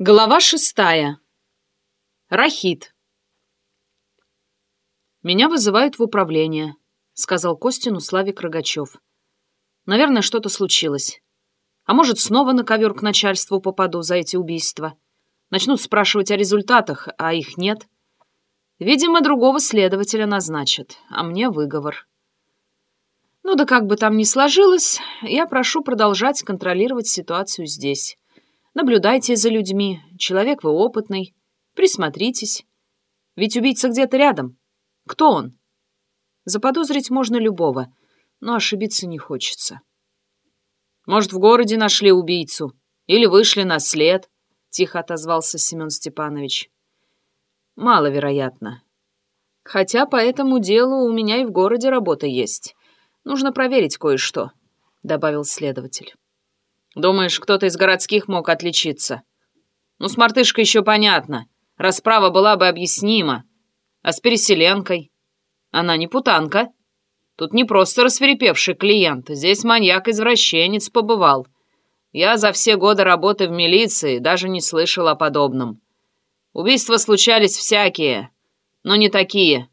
Глава шестая. Рахит. «Меня вызывают в управление», — сказал Костину Славик Рогачев. «Наверное, что-то случилось. А может, снова на ковер к начальству попаду за эти убийства. Начнут спрашивать о результатах, а их нет. Видимо, другого следователя назначат, а мне выговор. Ну да как бы там ни сложилось, я прошу продолжать контролировать ситуацию здесь». Наблюдайте за людьми. Человек вы опытный. Присмотритесь. Ведь убийца где-то рядом. Кто он? Заподозрить можно любого, но ошибиться не хочется. Может, в городе нашли убийцу? Или вышли на след? Тихо отозвался Семен Степанович. Маловероятно. Хотя по этому делу у меня и в городе работа есть. Нужно проверить кое-что, добавил следователь. Думаешь, кто-то из городских мог отличиться? Ну, с мартышкой еще понятно. Расправа была бы объяснима. А с переселенкой? Она не путанка. Тут не просто рассверепевший клиент. Здесь маньяк-извращенец побывал. Я за все годы работы в милиции даже не слышал о подобном. Убийства случались всякие, но не такие.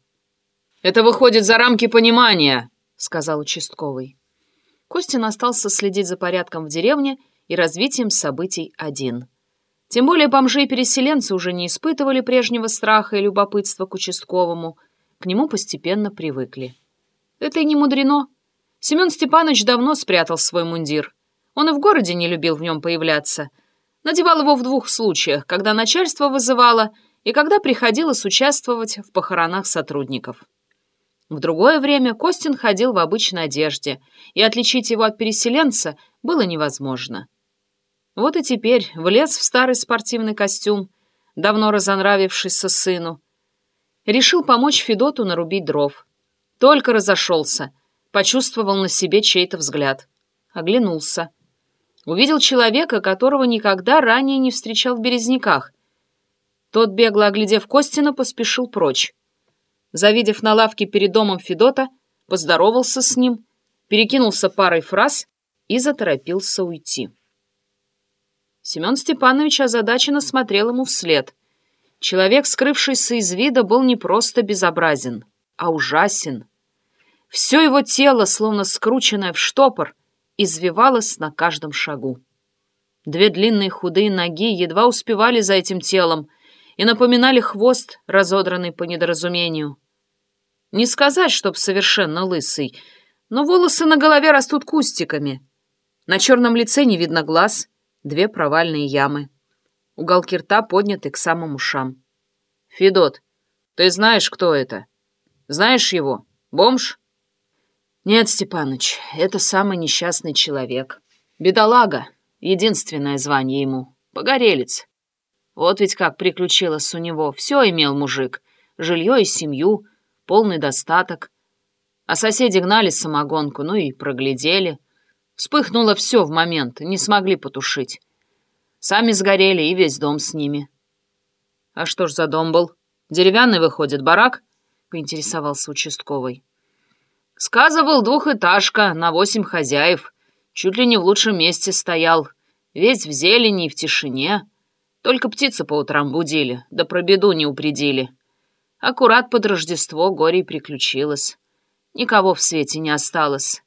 Это выходит за рамки понимания, сказал участковый. Костин остался следить за порядком в деревне и развитием событий один. Тем более бомжи и переселенцы уже не испытывали прежнего страха и любопытства к участковому, к нему постепенно привыкли. Это и не мудрено. Семен Степанович давно спрятал свой мундир. Он и в городе не любил в нем появляться. Надевал его в двух случаях, когда начальство вызывало и когда приходилось участвовать в похоронах сотрудников. В другое время Костин ходил в обычной одежде, и отличить его от переселенца было невозможно. Вот и теперь влез в старый спортивный костюм, давно разонравившийся сыну. Решил помочь Федоту нарубить дров. Только разошелся, почувствовал на себе чей-то взгляд. Оглянулся. Увидел человека, которого никогда ранее не встречал в Березняках. Тот, бегло оглядев Костина, поспешил прочь завидев на лавке перед домом Федота, поздоровался с ним, перекинулся парой фраз и заторопился уйти. Семен Степанович озадаченно смотрел ему вслед. Человек, скрывшийся из вида, был не просто безобразен, а ужасен. Все его тело, словно скрученное в штопор, извивалось на каждом шагу. Две длинные худые ноги едва успевали за этим телом и напоминали хвост, разодранный по недоразумению. Не сказать, чтоб совершенно лысый, но волосы на голове растут кустиками. На черном лице не видно глаз, две провальные ямы. Уголки рта подняты к самым ушам. «Федот, ты знаешь, кто это? Знаешь его? Бомж?» «Нет, Степаныч, это самый несчастный человек. Бедолага, единственное звание ему. Погорелец. Вот ведь как приключилось у него. Все имел мужик. Жилье и семью — полный достаток. А соседи гнали самогонку, ну и проглядели. Вспыхнуло все в момент, не смогли потушить. Сами сгорели и весь дом с ними. А что ж за дом был? Деревянный, выходит, барак? Поинтересовался участковый. Сказывал двухэтажка на восемь хозяев. Чуть ли не в лучшем месте стоял. Весь в зелени и в тишине. Только птицы по утрам будили, да про беду не упредили. Аккурат под Рождество горе приключилось. Никого в свете не осталось.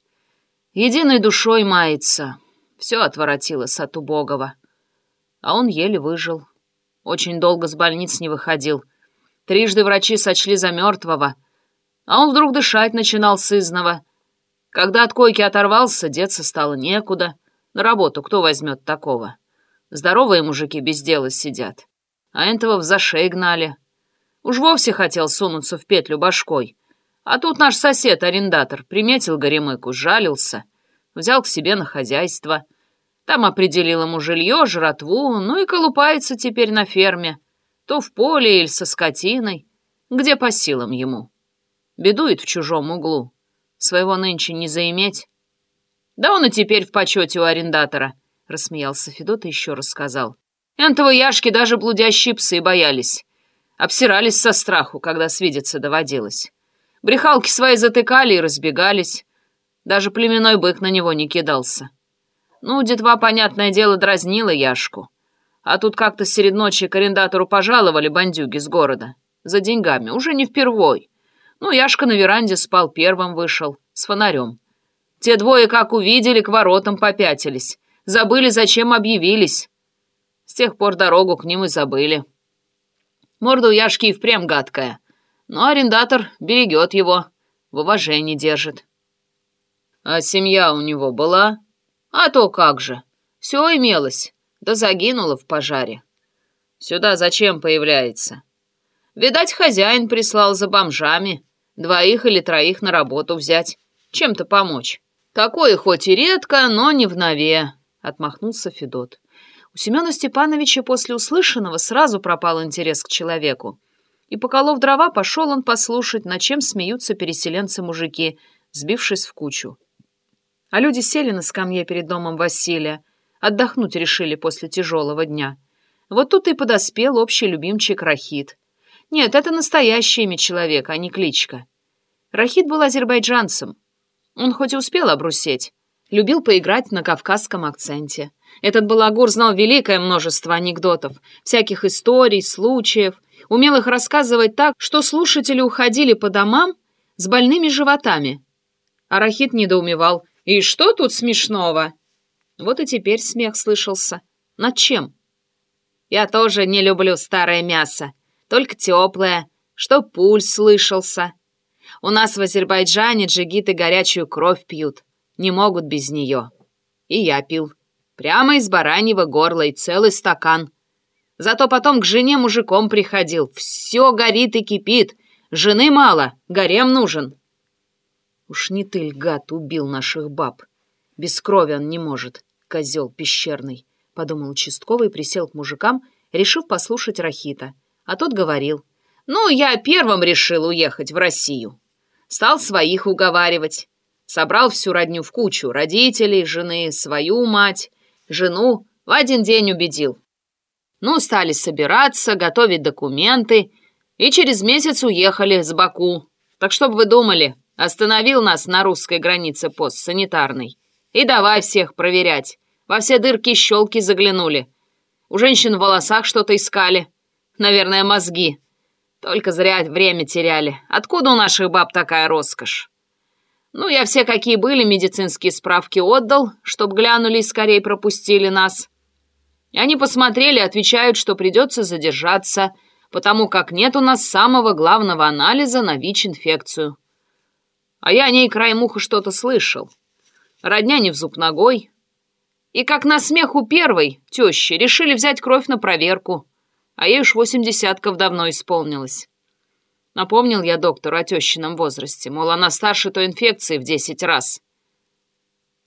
Единой душой мается. Все отворотилось от убогого. А он еле выжил. Очень долго с больниц не выходил. Трижды врачи сочли за мертвого. А он вдруг дышать начинал сызново. Когда от койки оторвался, деться стало некуда. На работу кто возьмет такого? Здоровые мужики без дела сидят. А этого в зашей гнали. Уж вовсе хотел сунуться в петлю башкой. А тут наш сосед-арендатор приметил Горемыку, жалился, взял к себе на хозяйство. Там определил ему жилье, жратву, ну и колупается теперь на ферме. То в поле или со скотиной, где по силам ему. Бедует в чужом углу. Своего нынче не заиметь. Да он и теперь в почете у арендатора, — рассмеялся Федот и еще рассказал. Энтого Яшки даже блудящие псы боялись. Обсирались со страху, когда свидеться доводилось. Брехалки свои затыкали и разбегались. Даже племенной бык на него не кидался. Ну, детва, понятное дело, дразнила Яшку. А тут как-то средь ночи к арендатору пожаловали бандюги с города. За деньгами, уже не впервой. Ну, Яшка на веранде спал, первым вышел, с фонарем. Те двое, как увидели, к воротам попятились. Забыли, зачем объявились. С тех пор дорогу к ним и забыли. Морда у Яшки и впрямь гадкая. Но арендатор берегет его, в уважении держит. А семья у него была? А то как же. Все имелось, да загинула в пожаре. Сюда зачем появляется? Видать, хозяин прислал за бомжами. Двоих или троих на работу взять. Чем-то помочь. Такое хоть и редко, но не в нове, — отмахнулся Федот. У Семена Степановича после услышанного сразу пропал интерес к человеку. И, поколов дрова, пошел он послушать, над чем смеются переселенцы-мужики, сбившись в кучу. А люди сели на скамье перед домом Василия, отдохнуть решили после тяжелого дня. Вот тут и подоспел общий любимчик Рахит. Нет, это настоящее имя человека, а не кличка. Рахит был азербайджанцем. Он хоть и успел обрусеть, любил поиграть на кавказском акценте. Этот балагур знал великое множество анекдотов, всяких историй, случаев, умел их рассказывать так, что слушатели уходили по домам с больными животами. А Рахит недоумевал. «И что тут смешного?» Вот и теперь смех слышался. Над чем? «Я тоже не люблю старое мясо, только теплое, что пульс слышался. У нас в Азербайджане джигиты горячую кровь пьют, не могут без нее. И я пил. Прямо из бараньего горла и целый стакан. Зато потом к жене мужиком приходил. Все горит и кипит. Жены мало, гарем нужен. Уж не ты, гад, убил наших баб. Без крови он не может, козел пещерный, — подумал участковый присел к мужикам, решив послушать Рахита. А тот говорил. Ну, я первым решил уехать в Россию. Стал своих уговаривать. Собрал всю родню в кучу, родителей, жены, свою мать. Жену в один день убедил. Ну, стали собираться, готовить документы, и через месяц уехали с Баку. Так что бы вы думали, остановил нас на русской границе пост санитарный. И давай всех проверять. Во все дырки щелки заглянули. У женщин в волосах что-то искали. Наверное, мозги. Только зря время теряли. Откуда у наших баб такая роскошь? Ну, я все какие были медицинские справки отдал, чтоб глянули и скорее пропустили нас. Они посмотрели, отвечают, что придется задержаться, потому как нет у нас самого главного анализа на ВИЧ-инфекцию. А я о ней краем уха что-то слышал. Родня не в зуб ногой. И как на смех у первой тещи решили взять кровь на проверку, а ей уж восемь десятков давно исполнилось. Напомнил я доктору о тещином возрасте, мол, она старше той инфекции в десять раз.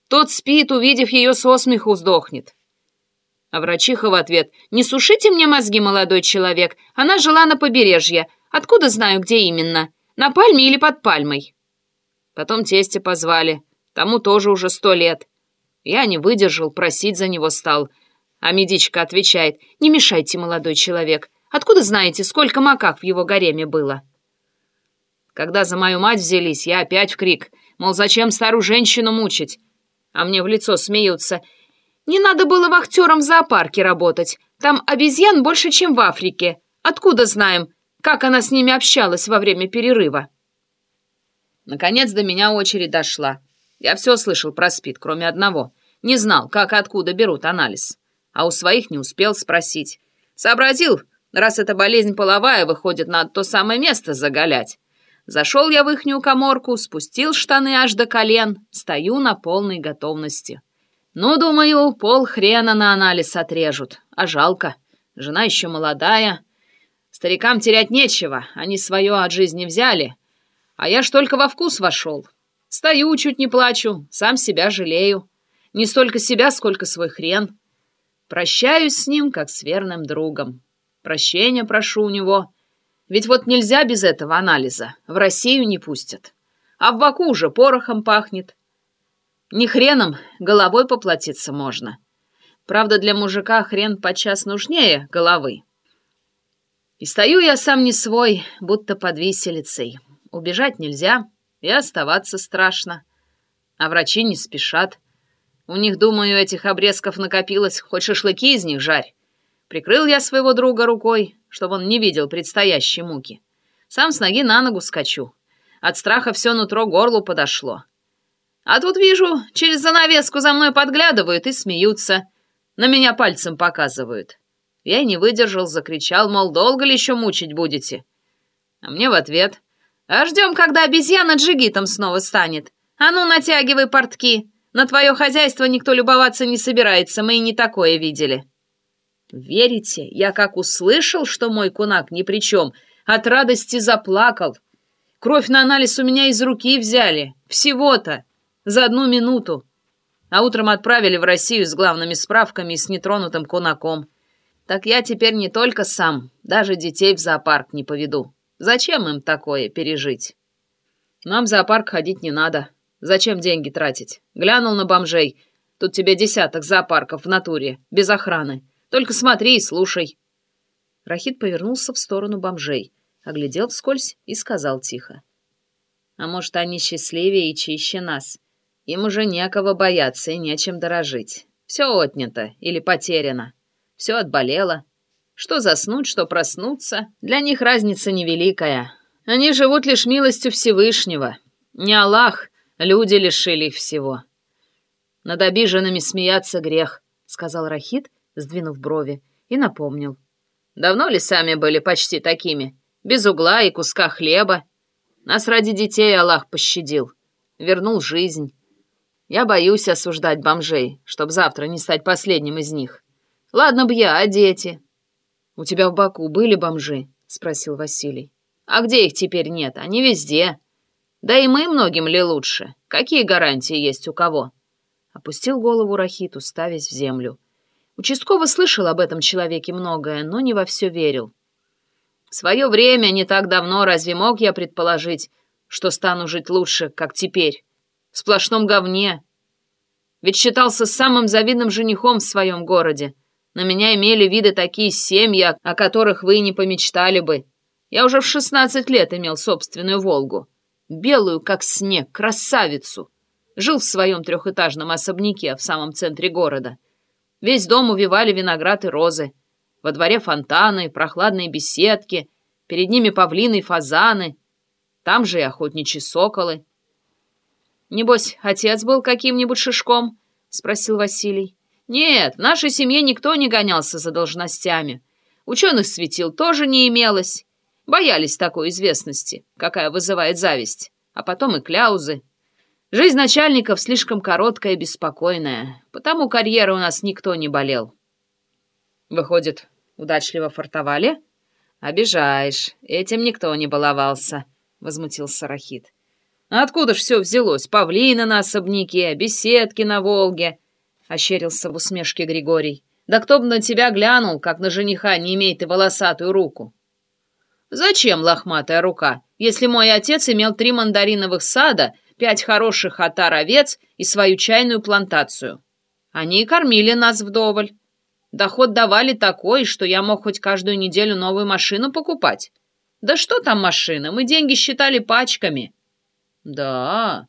Тот спит, увидев ее со смеху, сдохнет. А врачиха в ответ, «Не сушите мне мозги, молодой человек, она жила на побережье. Откуда знаю, где именно? На пальме или под пальмой?» Потом тестя позвали, тому тоже уже сто лет. Я не выдержал, просить за него стал. А медичка отвечает, «Не мешайте, молодой человек. Откуда знаете, сколько макак в его гареме было?» Когда за мою мать взялись, я опять в крик, мол, зачем старую женщину мучить? А мне в лицо смеются. Не надо было вахтером в зоопарке работать. Там обезьян больше, чем в Африке. Откуда знаем, как она с ними общалась во время перерыва? Наконец до меня очередь дошла. Я все слышал про СПИД, кроме одного. Не знал, как и откуда берут анализ. А у своих не успел спросить. Сообразил, раз эта болезнь половая, выходит, надо то самое место заголять. Зашел я в ихнюю коморку, спустил штаны аж до колен, стою на полной готовности. Ну, думаю, пол хрена на анализ отрежут, а жалко. Жена еще молодая. Старикам терять нечего, они свое от жизни взяли. А я ж только во вкус вошел. Стою, чуть не плачу, сам себя жалею. Не столько себя, сколько свой хрен. Прощаюсь с ним, как с верным другом. Прощения прошу у него — ведь вот нельзя без этого анализа. В Россию не пустят. А в Баку уже порохом пахнет. Не хреном, головой поплатиться можно. Правда, для мужика хрен подчас нужнее головы. И стою я сам не свой, будто под виселицей. Убежать нельзя, и оставаться страшно. А врачи не спешат. У них, думаю, этих обрезков накопилось, хоть шашлыки из них жарь. Прикрыл я своего друга рукой, чтобы он не видел предстоящей муки. Сам с ноги на ногу скачу. От страха все нутро горлу подошло. А тут вижу, через занавеску за мной подглядывают и смеются. На меня пальцем показывают. Я и не выдержал, закричал, мол, долго ли еще мучить будете? А мне в ответ. А ждем, когда обезьяна джигитом снова станет. А ну, натягивай портки. На твое хозяйство никто любоваться не собирается, мы и не такое видели. Верите, я как услышал, что мой кунак ни при чем, от радости заплакал. Кровь на анализ у меня из руки взяли. Всего-то. За одну минуту. А утром отправили в Россию с главными справками и с нетронутым кунаком. Так я теперь не только сам, даже детей в зоопарк не поведу. Зачем им такое пережить? Нам в зоопарк ходить не надо. Зачем деньги тратить? Глянул на бомжей. Тут тебе десяток зоопарков в натуре, без охраны. Только смотри и слушай. Рахит повернулся в сторону бомжей, оглядел вскользь и сказал тихо. А может, они счастливее и чище нас? Им уже некого бояться и нечем дорожить. Все отнято или потеряно. Все отболело. Что заснуть, что проснуться, для них разница невеликая. Они живут лишь милостью Всевышнего. Не Аллах, люди лишили их всего. Над обиженными смеяться грех, сказал Рахит, сдвинув брови, и напомнил. Давно ли сами были почти такими? Без угла и куска хлеба. Нас ради детей Аллах пощадил. Вернул жизнь. Я боюсь осуждать бомжей, чтобы завтра не стать последним из них. Ладно бы я, а дети? У тебя в Баку были бомжи? Спросил Василий. А где их теперь нет? Они везде. Да и мы многим ли лучше? Какие гарантии есть у кого? Опустил голову Рахит, уставясь в землю. Участковый слышал об этом человеке многое, но не во все верил. В свое время, не так давно, разве мог я предположить, что стану жить лучше, как теперь? В сплошном говне. Ведь считался самым завидным женихом в своем городе. На меня имели виды такие семьи, о которых вы и не помечтали бы. Я уже в шестнадцать лет имел собственную «Волгу». Белую, как снег, красавицу. Жил в своем трехэтажном особняке в самом центре города. Весь дом увивали виноград и розы. Во дворе фонтаны, прохладные беседки, перед ними павлины и фазаны. Там же и охотничьи соколы. «Небось, отец был каким-нибудь шишком?» — спросил Василий. «Нет, в нашей семье никто не гонялся за должностями. Ученых светил тоже не имелось. Боялись такой известности, какая вызывает зависть. А потом и кляузы. Жизнь начальников слишком короткая и беспокойная, потому карьеры у нас никто не болел». «Выходит, удачливо фартовали?» «Обижаешь. Этим никто не баловался», — возмутился Рахит. Откуда ж все взялось? Павлины на особняке, беседки на Волге!» — ощерился в усмешке Григорий. «Да кто бы на тебя глянул, как на жениха не имеет и волосатую руку?» «Зачем лохматая рука, если мой отец имел три мандариновых сада, пять хороших отар овец и свою чайную плантацию? Они и кормили нас вдоволь. Доход давали такой, что я мог хоть каждую неделю новую машину покупать. Да что там машина, мы деньги считали пачками». «Да,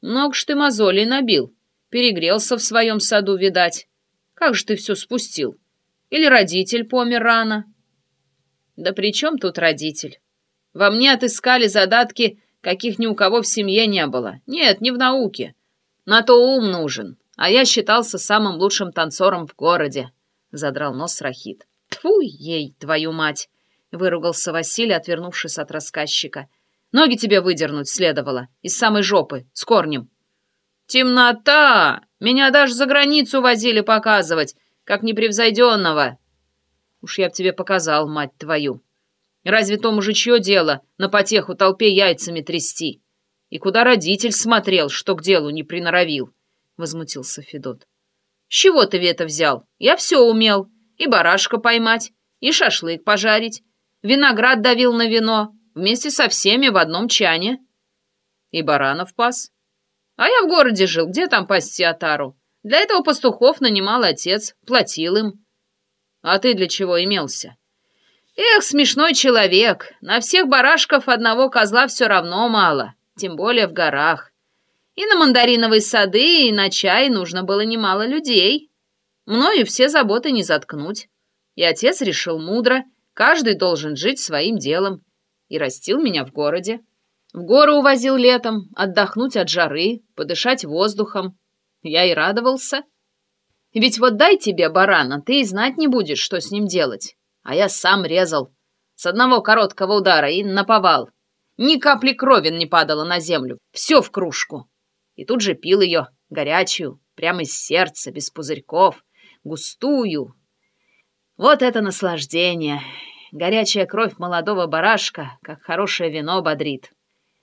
много ж ты мозолей набил. Перегрелся в своем саду, видать. Как же ты все спустил? Или родитель помер рано?» «Да при чем тут родитель? Во мне отыскали задатки, каких ни у кого в семье не было. Нет, не в науке. На то ум нужен. А я считался самым лучшим танцором в городе», — задрал нос Рахит. «Тьфу ей, твою мать!» — выругался Василий, отвернувшись от рассказчика. Ноги тебе выдернуть следовало, из самой жопы, с корнем. Темнота! Меня даже за границу возили показывать, как непревзойденного. Уж я б тебе показал, мать твою. Разве то мужичье дело на потеху толпе яйцами трясти? И куда родитель смотрел, что к делу не приноровил? Возмутился Федот. С чего ты это взял? Я все умел. И барашка поймать, и шашлык пожарить. Виноград давил на вино, Вместе со всеми в одном чане. И баранов пас. А я в городе жил, где там пасти отару? Для этого пастухов нанимал отец, платил им. А ты для чего имелся? Эх, смешной человек, на всех барашков одного козла все равно мало, тем более в горах. И на мандариновые сады, и на чай нужно было немало людей. Мною все заботы не заткнуть. И отец решил мудро, каждый должен жить своим делом, и растил меня в городе. В горы увозил летом, отдохнуть от жары, подышать воздухом. Я и радовался. Ведь вот дай тебе барана, ты и знать не будешь, что с ним делать. А я сам резал. С одного короткого удара и наповал. Ни капли крови не падало на землю. Все в кружку. И тут же пил ее, горячую, прямо из сердца, без пузырьков, густую. Вот это наслаждение. Горячая кровь молодого барашка, как хорошее вино, бодрит.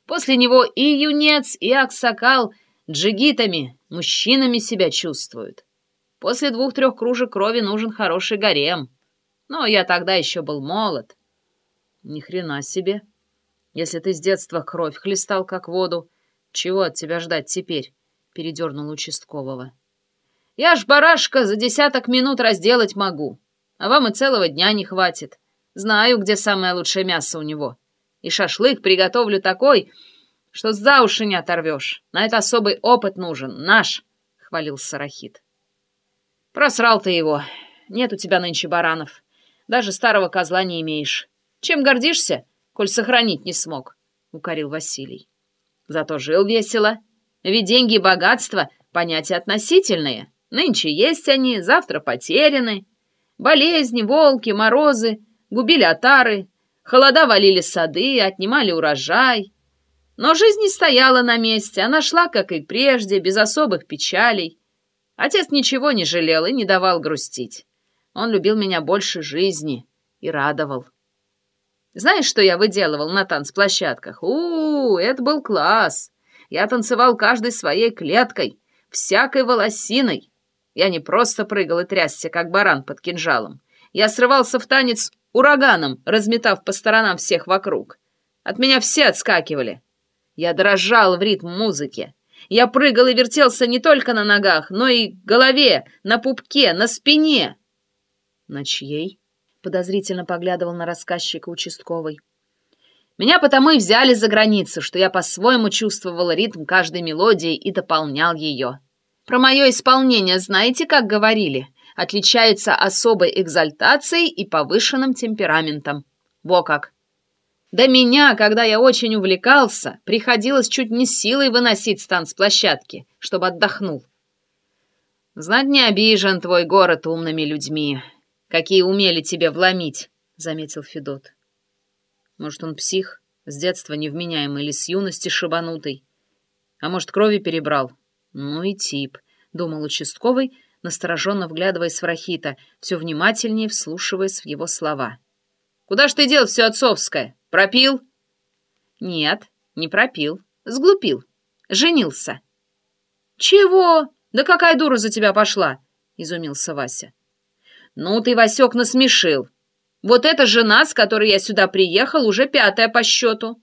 После него и юнец, и аксакал джигитами, мужчинами себя чувствуют. После двух-трех кружек крови нужен хороший гарем. Но я тогда еще был молод. Ни хрена себе. Если ты с детства кровь хлестал как воду, чего от тебя ждать теперь? Передернул участкового. Я ж барашка за десяток минут разделать могу, а вам и целого дня не хватит. Знаю, где самое лучшее мясо у него. И шашлык приготовлю такой, что за уши не оторвешь. На это особый опыт нужен, наш, — хвалил Сарахит. Просрал ты его. Нет у тебя нынче баранов. Даже старого козла не имеешь. Чем гордишься, коль сохранить не смог? — укорил Василий. Зато жил весело. Ведь деньги и богатство — понятия относительные. Нынче есть они, завтра потеряны. Болезни, волки, морозы — губили отары, холода валили сады, отнимали урожай. Но жизнь не стояла на месте, она шла, как и прежде, без особых печалей. Отец ничего не жалел и не давал грустить. Он любил меня больше жизни и радовал. Знаешь, что я выделывал на танцплощадках? У, -у, -у это был класс. Я танцевал каждой своей клеткой, всякой волосиной. Я не просто прыгал и трясся, как баран под кинжалом. Я срывался в танец ураганом, разметав по сторонам всех вокруг. От меня все отскакивали. Я дрожал в ритм музыки. Я прыгал и вертелся не только на ногах, но и голове, на пупке, на спине. На чьей? Подозрительно поглядывал на рассказчика участковый. Меня потому и взяли за границу, что я по-своему чувствовал ритм каждой мелодии и дополнял ее. Про мое исполнение знаете, как говорили? Отличается особой экзальтацией и повышенным темпераментом. Во как! До меня, когда я очень увлекался, приходилось чуть не силой выносить стан с площадки, чтобы отдохнул. Знать не обижен твой город умными людьми, какие умели тебе вломить, — заметил Федот. Может, он псих, с детства невменяемый или с юности шибанутый? А может, крови перебрал? Ну и тип, — думал участковый, настороженно вглядываясь в Рахита, все внимательнее вслушиваясь в его слова. «Куда ж ты дел все отцовское? Пропил?» «Нет, не пропил. Сглупил. Женился». «Чего? Да какая дура за тебя пошла?» — изумился Вася. «Ну ты, Васек, насмешил. Вот эта жена, с которой я сюда приехал, уже пятая по счету».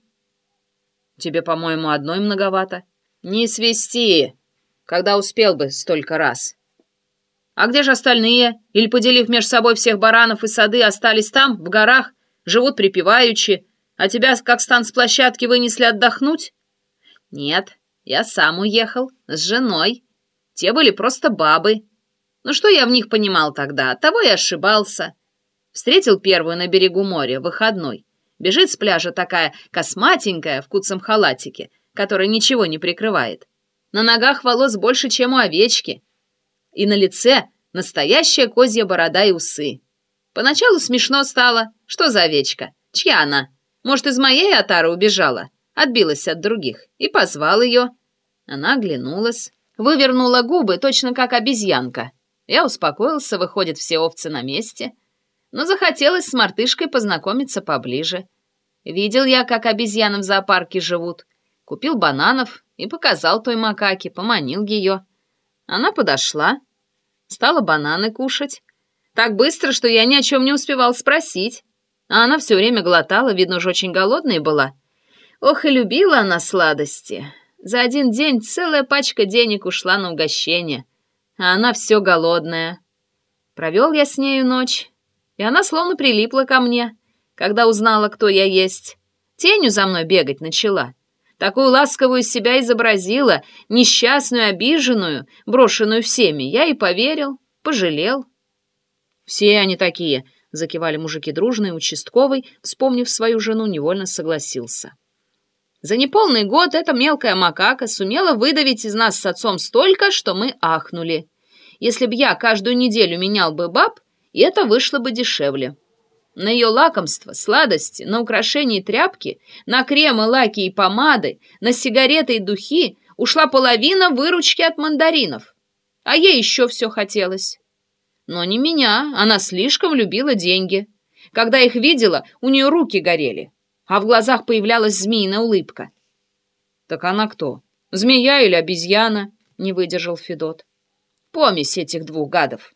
«Тебе, по-моему, одной многовато». «Не свисти, когда успел бы столько раз». А где же остальные? Или, поделив между собой всех баранов и сады, остались там, в горах, живут припеваючи, а тебя, как стан с площадки, вынесли отдохнуть? Нет, я сам уехал, с женой. Те были просто бабы. Ну что я в них понимал тогда? Того и ошибался. Встретил первую на берегу моря, выходной. Бежит с пляжа такая косматенькая в куцом халатике, которая ничего не прикрывает. На ногах волос больше, чем у овечки и на лице настоящая козья борода и усы. Поначалу смешно стало. Что за овечка? Чья она? Может, из моей отары убежала? Отбилась от других. И позвал ее. Она оглянулась, вывернула губы, точно как обезьянка. Я успокоился, выходит, все овцы на месте. Но захотелось с мартышкой познакомиться поближе. Видел я, как обезьяны в зоопарке живут. Купил бананов и показал той макаке, поманил ее. Она подошла, стала бананы кушать. Так быстро, что я ни о чем не успевал спросить. А она все время глотала, видно, уж очень голодная была. Ох, и любила она сладости. За один день целая пачка денег ушла на угощение, а она все голодная. Провел я с нею ночь, и она словно прилипла ко мне, когда узнала, кто я есть. Тенью за мной бегать начала. Такую ласковую себя изобразила, несчастную, обиженную, брошенную всеми. Я и поверил, пожалел. Все они такие, Закивали мужики дружно, и участковый, вспомнив свою жену, невольно согласился. За неполный год эта мелкая макака сумела выдавить из нас с отцом столько, что мы ахнули. Если б я каждую неделю менял бы баб, и это вышло бы дешевле. На ее лакомства, сладости, на украшения и тряпки, на кремы, лаки и помады, на сигареты и духи ушла половина выручки от мандаринов. А ей еще все хотелось. Но не меня, она слишком любила деньги. Когда их видела, у нее руки горели а в глазах появлялась змеиная улыбка. «Так она кто? Змея или обезьяна?» — не выдержал Федот. «Помесь этих двух гадов.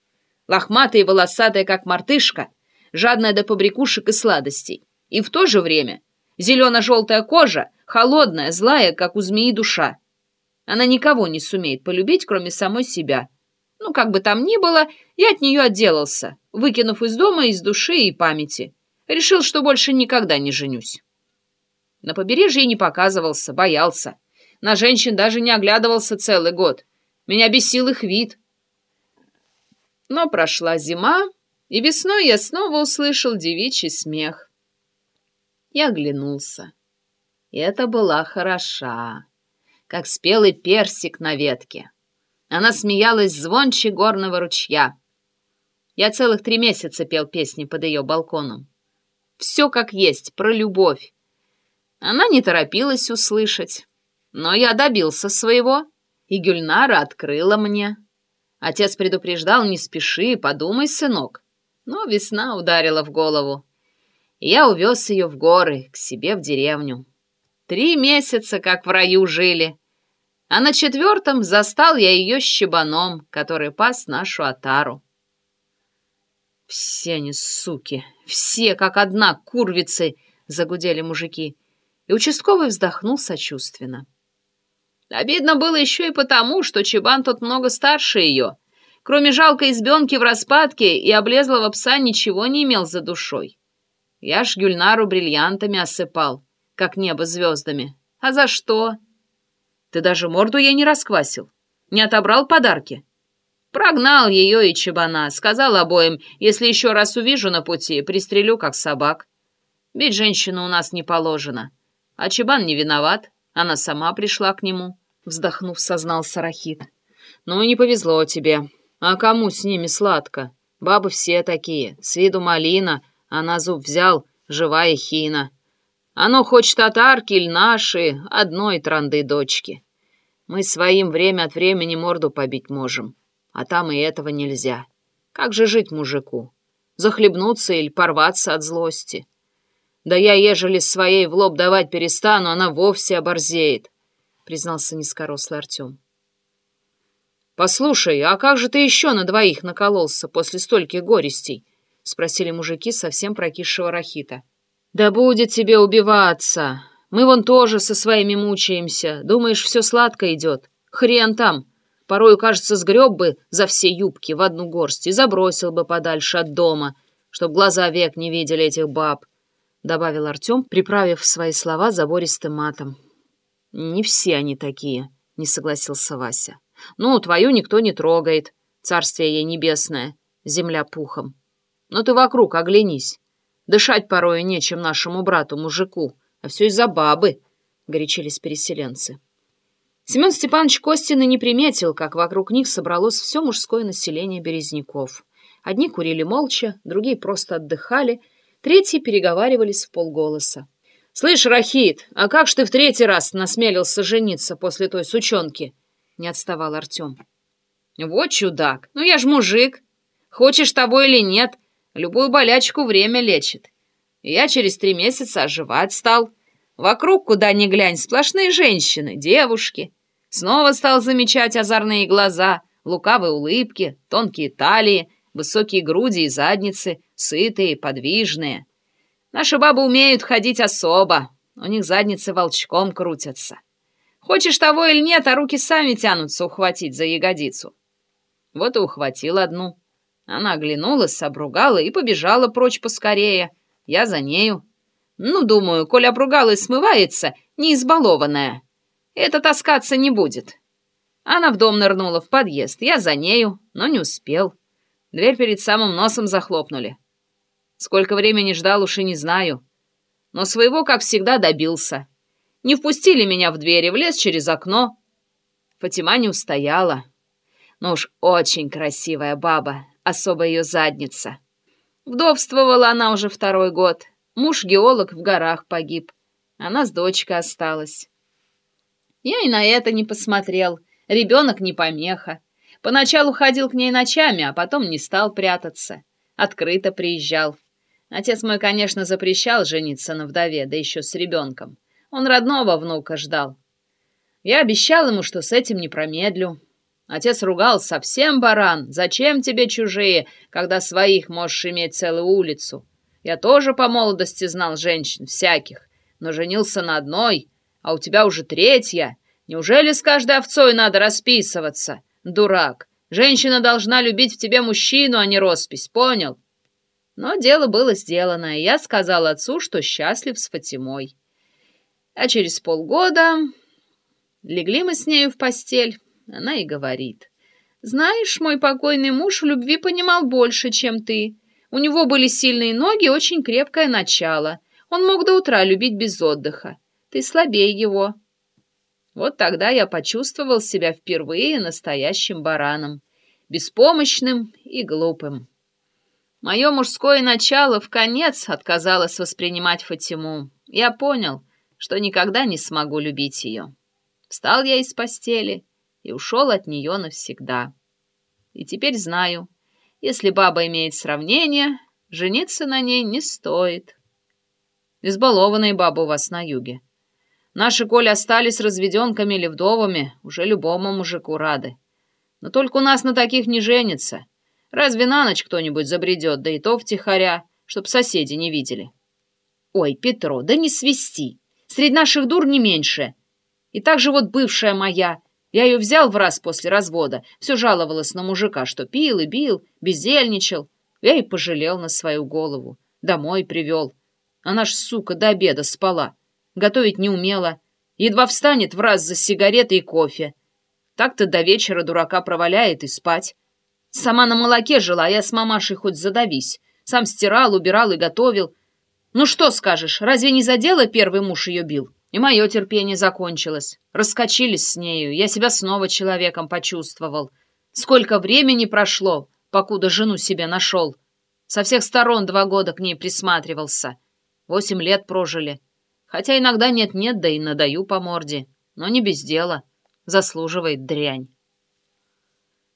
Лохматая и волосатая, как мартышка, жадная до побрякушек и сладостей. И в то же время зелено-желтая кожа, холодная, злая, как у змеи душа. Она никого не сумеет полюбить, кроме самой себя. Ну, как бы там ни было, я от нее отделался, выкинув из дома, из души и памяти. Решил, что больше никогда не женюсь. На побережье не показывался, боялся. На женщин даже не оглядывался целый год. Меня бесил их вид. Но прошла зима, и весной я снова услышал девичий смех. Я оглянулся. И это была хороша, как спелый персик на ветке. Она смеялась звонче горного ручья. Я целых три месяца пел песни под ее балконом. Все как есть, про любовь, она не торопилась услышать. Но я добился своего, и Гюльнара открыла мне. Отец предупреждал, не спеши, подумай, сынок. Но весна ударила в голову. Я увез ее в горы, к себе в деревню. Три месяца, как в раю жили. А на четвертом застал я ее щебаном, который пас нашу отару. «Все они суки, все как одна курвицы!» — загудели мужики и участковый вздохнул сочувственно. Обидно было еще и потому, что Чебан тот много старше ее. Кроме жалкой избенки в распадке и облезлого пса ничего не имел за душой. Я ж Гюльнару бриллиантами осыпал, как небо звездами. А за что? Ты даже морду ей не расквасил, не отобрал подарки. Прогнал ее и Чебана, сказал обоим, если еще раз увижу на пути, пристрелю, как собак. Ведь женщину у нас не положено. А Чебан не виноват, она сама пришла к нему, вздохнув, сознал Сарахит. Ну и не повезло тебе. А кому с ними сладко? Бабы все такие, с виду малина, а на зуб взял живая хина. Оно хоть татарки или наши, одной транды дочки. Мы своим время от времени морду побить можем, а там и этого нельзя. Как же жить мужику? Захлебнуться или порваться от злости? Да я, ежели своей в лоб давать перестану, она вовсе оборзеет, — признался низкорослый Артем. «Послушай, а как же ты еще на двоих накололся после стольких горестей?» — спросили мужики совсем прокисшего рахита. «Да будет тебе убиваться. Мы вон тоже со своими мучаемся. Думаешь, все сладко идет? Хрен там. Порою, кажется, сгреб бы за все юбки в одну горсть и забросил бы подальше от дома, чтоб глаза век не видели этих баб добавил Артем, приправив свои слова забористым матом. «Не все они такие», — не согласился Вася. «Ну, твою никто не трогает, царствие ей небесное, земля пухом. Но ты вокруг оглянись. Дышать порою нечем нашему брату-мужику, а все из-за бабы», — горячились переселенцы. Семен Степанович Костин и не приметил, как вокруг них собралось все мужское население Березняков. Одни курили молча, другие просто отдыхали — Третьи переговаривались в полголоса. «Слышь, Рахит, а как ж ты в третий раз насмелился жениться после той сучонки?» Не отставал Артем. «Вот чудак! Ну я ж мужик! Хочешь того или нет, любую болячку время лечит. Я через три месяца оживать стал. Вокруг, куда ни глянь, сплошные женщины, девушки. Снова стал замечать озорные глаза, лукавые улыбки, тонкие талии, высокие груди и задницы, сытые, подвижные. Наши бабы умеют ходить особо, у них задницы волчком крутятся. Хочешь того или нет, а руки сами тянутся ухватить за ягодицу. Вот и ухватил одну. Она оглянулась, обругала и побежала прочь поскорее. Я за нею. Ну, думаю, коль обругалась смывается, не избалованная. Это таскаться не будет. Она в дом нырнула в подъезд. Я за нею, но не успел. Дверь перед самым носом захлопнули. Сколько времени ждал, уж и не знаю. Но своего, как всегда, добился. Не впустили меня в двери, влез через окно. Фатима не устояла. Ну уж очень красивая баба, особо ее задница. Вдовствовала она уже второй год. Муж-геолог в горах погиб. Она с дочкой осталась. Я и на это не посмотрел. Ребенок не помеха. Поначалу ходил к ней ночами, а потом не стал прятаться. Открыто приезжал. Отец мой, конечно, запрещал жениться на вдове, да еще с ребенком. Он родного внука ждал. Я обещал ему, что с этим не промедлю. Отец ругал совсем баран. Зачем тебе чужие, когда своих можешь иметь целую улицу? Я тоже по молодости знал женщин, всяких, но женился на одной, а у тебя уже третья. Неужели с каждой овцой надо расписываться? Дурак. Женщина должна любить в тебе мужчину, а не роспись, понял? Но дело было сделано, и я сказал отцу, что счастлив с Фатимой. А через полгода легли мы с нею в постель. Она и говорит. «Знаешь, мой покойный муж в любви понимал больше, чем ты. У него были сильные ноги и очень крепкое начало. Он мог до утра любить без отдыха. Ты слабее его». Вот тогда я почувствовал себя впервые настоящим бараном, беспомощным и глупым. Мое мужское начало в конец отказалось воспринимать Фатиму. Я понял, что никогда не смогу любить ее. Встал я из постели и ушел от нее навсегда. И теперь знаю, если баба имеет сравнение, жениться на ней не стоит. Избалованные бабы у вас на юге. Наши, коли остались разведенками или вдовами, уже любому мужику рады. Но только у нас на таких не женится. Разве на ночь кто-нибудь забредет, да и то втихаря, чтоб соседи не видели? Ой, Петро, да не свисти. Среди наших дур не меньше. И так же вот бывшая моя. Я ее взял в раз после развода. Все жаловалась на мужика, что пил и бил, бездельничал. Я и пожалел на свою голову. Домой привел. Она ж, сука, до обеда спала готовить не умела. Едва встанет в раз за сигареты и кофе. Так-то до вечера дурака проваляет и спать. Сама на молоке жила, а я с мамашей хоть задавись. Сам стирал, убирал и готовил. Ну что скажешь, разве не за дело первый муж ее бил? И мое терпение закончилось. Раскочились с нею, я себя снова человеком почувствовал. Сколько времени прошло, покуда жену себе нашел. Со всех сторон два года к ней присматривался. Восемь лет прожили. Хотя иногда нет-нет, да и надаю по морде. Но не без дела. Заслуживает дрянь.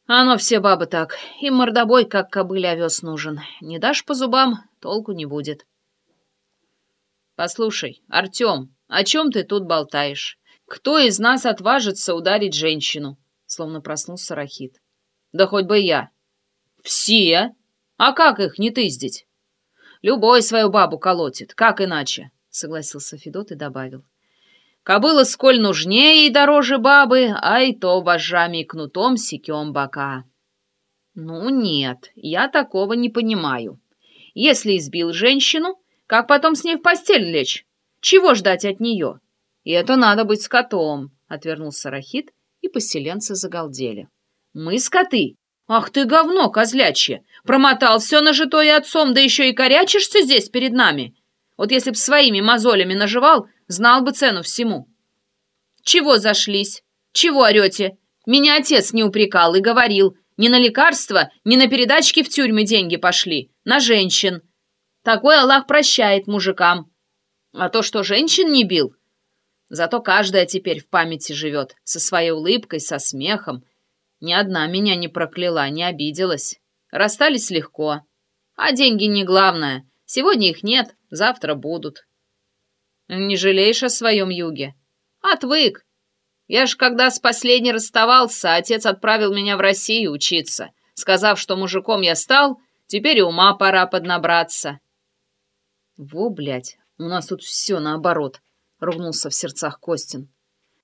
Оно все бабы так. Им мордобой, как кобыле овес нужен. Не дашь по зубам, толку не будет. Послушай, Артем, о чем ты тут болтаешь? Кто из нас отважится ударить женщину? Словно проснулся Рахит. Да хоть бы я. Все? А как их не тыздить? Любой свою бабу колотит, как иначе? — согласился Федот и добавил. «Кобыла сколь нужнее и дороже бабы, а и то вожжами и кнутом секем бока». «Ну нет, я такого не понимаю. Если избил женщину, как потом с ней в постель лечь? Чего ждать от нее? И это надо быть скотом», — отвернулся Рахит, и поселенцы загалдели. «Мы скоты? Ах ты говно козлячье! Промотал все нажитое отцом, да еще и корячишься здесь перед нами!» Вот если б своими мозолями наживал, знал бы цену всему. Чего зашлись? Чего орете? Меня отец не упрекал и говорил, ни на лекарства, ни на передачки в тюрьмы деньги пошли, на женщин. Такой Аллах прощает мужикам. А то, что женщин не бил, зато каждая теперь в памяти живет, со своей улыбкой, со смехом. Ни одна меня не прокляла, не обиделась. Расстались легко. А деньги не главное. Сегодня их нет, завтра будут. Не жалеешь о своем юге? Отвык. Я ж когда с последней расставался, отец отправил меня в Россию учиться, сказав, что мужиком я стал, теперь и ума пора поднабраться. Во, блядь, у нас тут все наоборот, ругнулся в сердцах Костин.